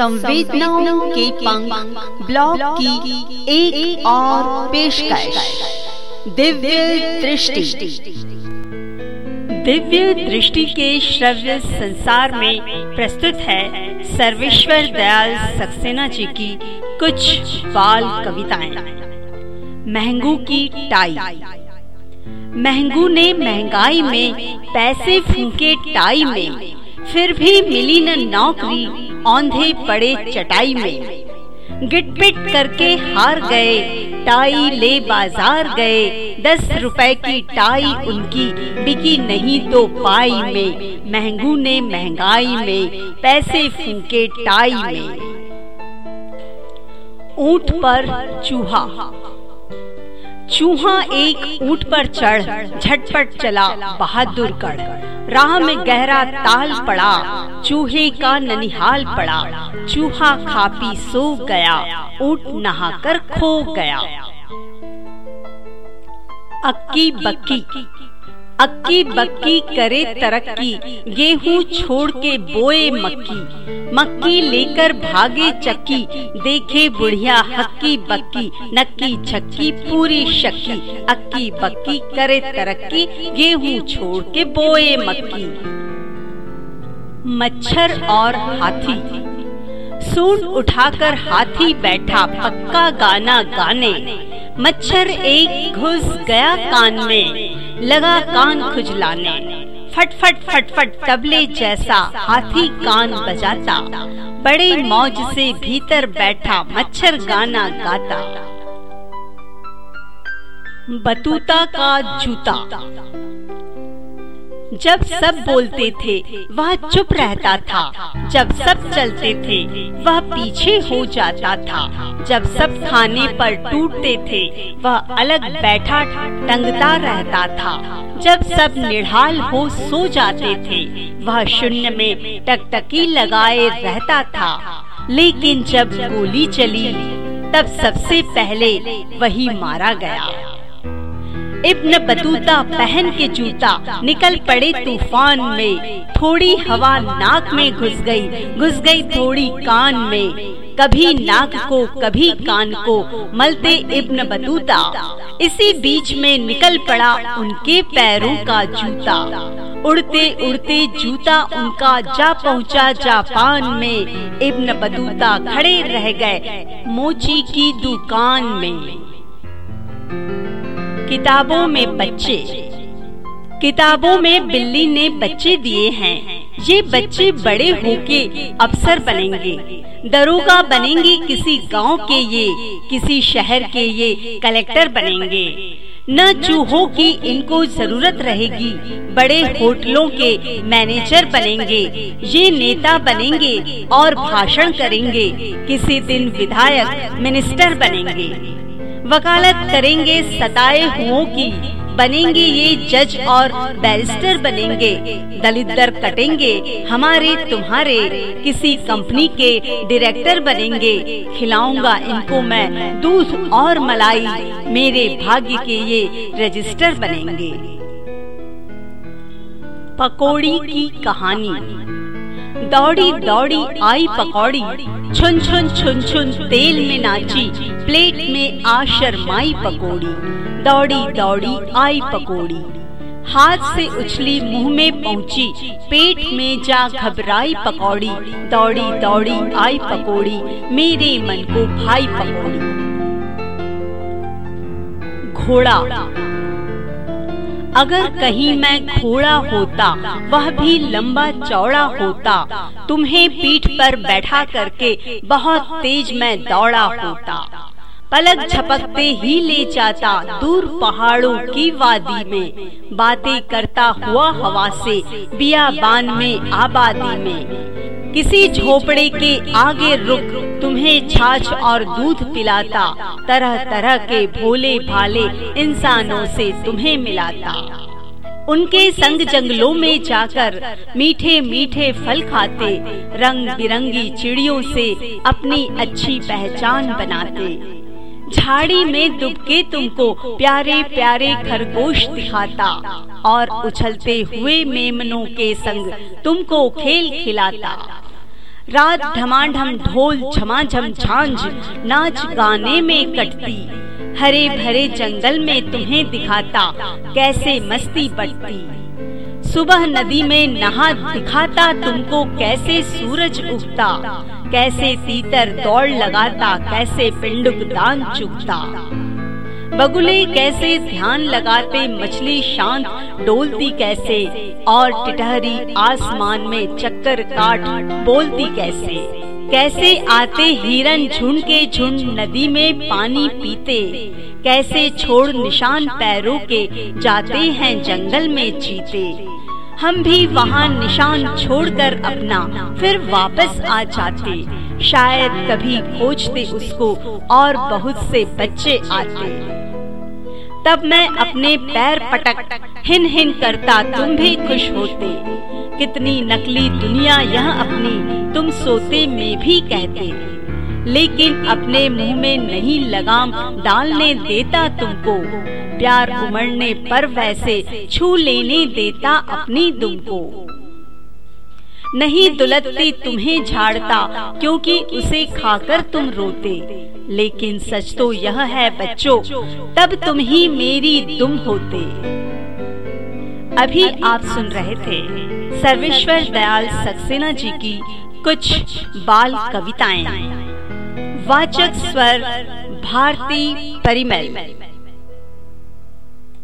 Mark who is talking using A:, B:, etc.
A: संवेदनाओं के पंख ब्लॉग की एक, एक और पेशकश। दिव्य दृष्टि।
B: दिव्य दृष्टि के श्रव्य संसार में प्रस्तुत है सर्वेश्वर दयाल सक्सेना जी की कुछ बाल कविताएँ। महंगू की टाई। महंगू ने महँगाई में पैसे फूके टाई में फिर भी मिली न नौकरी औंधे पड़े चटाई में। गिटपिट करके हार गए, टाई ले बाज़ार गए, दस रुपए की टाई उनकी बिकी नहीं तो पाई में, महंगू ने महँगाई में, पैसे फूके टाई में। ऊँट पर चूहा। चूहा एक ऊँट पर चढ़, झटपट चला बहादुर कड़ राह में गहरा ताल पड़ा, चूहे का ननिहाल पड़ा, चूहा खापी सो गया, ऊट नहा कर खो गया। अक्की बक्की अक्की बक्की करे तरक्की, गेहूँ छोड़ के बोए मक्की। मक्की लेकर भागे चक्की, देखे बुढ़िया हक्की बक्की, नक्की छक्की पूरी शक्की। अक्की बक्की करे तरक्की, गेहूँ छोड़ के बोए मक्की। मच्छर और हाथी। सूंड उठाकर हाथी बैठा, पक्का गाना गाने। मच्छर एक घुस गया कान में, लगा कान खुजलाने। फटफट फटफट फट फट, तबले जैसा हाथी कान बजाता। बड़े मौज से भीतर बैठा मच्छर गाना गाता। बतूता का जूता। जब सब बोलते थे, वह चुप रहता था। जब सब चलते थे, वह पीछे हो जाता था। जब सब खाने पर टूटते थे, वह अलग बैठा टंगता रहता था। जब सब निढाल हो सो जाते थे, वह शून्य में टकटकी लगाए रहता था। लेकिन जब गोली चली, तब सबसे पहले वही मारा गया। इब्न बतूता पहन के जूता। निकल पड़े तूफ़ान में। थोड़ी हवा नाक में घुस गई। घुस गई थोड़ी कान में। कभी नाक को, कभी कान को। मलते इब्न बतूता। इसी बीच में निकल पड़ा उनके पैरों का जूता। उड़ते उड़ते जूता उनका जा पहुँचा जापान में। इब्न बतूता खड़े रह गए मोची की दुकान में। किताबों में बच्चे। किताबों में बिल्ली ने बच्चे दिए हैं। ये बच्चे बड़े होके अफसर बनेंगे। दरोगा बनेंगे किसी गाँव के ये, किसी शहर के ये कलेक्टर बनेंगे। न चूहों की इनको ज़रूरत रहेगी। बड़े होटलों के मैनेजर बनेंगे। ये नेता बनेंगे और भाषण करेंगे। किसी दिन विधायक, मिनिस्टर बनेंगे। वकालत करेंगे सताए हुओं की। बनेंगे ये जज और बैरिस्टर बनेंगे। दलित दर कटेंगे, हमारे तुम्हारे। किसी कंपनी के डायरेक्टर बनेंगे। खिलाऊँगा इनको मैं, दूध और मलाई। मेरे भाग्य के ये रजिस्टर बनेंगे। पकौड़ी की कहानी। दौड़ी दौड़ी, आई पकौड़ी। छुन छुन छुन छुन, तेल में नाची, प्लेट में आ शर्माई पकौड़ी। दौड़ी दौड़ी, आई पकौड़ी। हाथ से उछली मुँह में पहुँची, पेट में जा घबराई पकौड़ी। दौड़ी दौड़ी, आई पकौड़ी, मेरे मन को भाई पकौड़ी। घोड़ा। अगर कहीं मैं घोड़ा होता, वह भी लंबा चौड़ा होता, तुम्हें पीठ पर बैठा करके बहुत तेज मैं दौड़ा होता। पलक झपकते ही ले जाता दूर पहाड़ों की वादी में। बातें करता हुआ हवा से, बियाबान में, आबादी में। किसी झोपड़े के आगे रुक तुम्हें छाछ और दूध पिलाता तरह तरह के भोले भाले इंसानों से तुम्हें मिलाता। उनके संग जंगलों में जाकर मीठे मीठे फल खाते रंग बिरंगी चिड़ियों से अपनी अच्छी पहचान बनाते। झाड़ी में दुबके तुमको प्यारे प्यारे खरगोश दिखाता और उछलते हुए मेमनों के संग तुमको खेल खिलाता। रात ढमाढम ढोल झमाझम झांझ नाच गाने में कटती, हरे भरे जंगल में तुम्हें दिखाता, कैसे मस्ती बढ़ती सुबह नदी में नहा दिखाता तुमको कैसे सूरज उगता, कैसे तीतर दौड़ लगाता, कैसे पिंडुक दान चुगता बगुले कैसे ध्यान लगाते, मछली शांत डोलती कैसे, और टिटहरी आसमान में चक्कर काट बोलती कैसे। कैसे आते हिरन झुंड के झुंड नदी में पानी पीते, कैसे छोड़ निशान पैरों के जाते हैं जंगल में चीते हम भी वहाँ निशान छोड़कर अपना फिर वापस आ जाते। शायद कभी खोजते उसको और बहुत से बच्चे आते। तब मैं अपने पैर पटक, हिन हिन करता तुम भी खुश होते। कितनी नकली दुनिया यह अपनी, तुम सोते में भी कहते। लेकिन अपने मुँह में नहीं लगाम डालने देता तुमको। प्यार उमड़ने पर वैसे छू लेने देता अपनी दुम को। नहीं दुलतती तुम्हें झाड़ता, क्योंकि उसे खाकर तुम रोते। लेकिन सच तो यह है बच्चों, तब तुम ही मेरी दुम होते। अभी आप सुन रहे थे सर्वेश्वर दयाल सक्सेना जी की कुछ बाल कविताएँ। वाचक स्वर, भारती परिमल।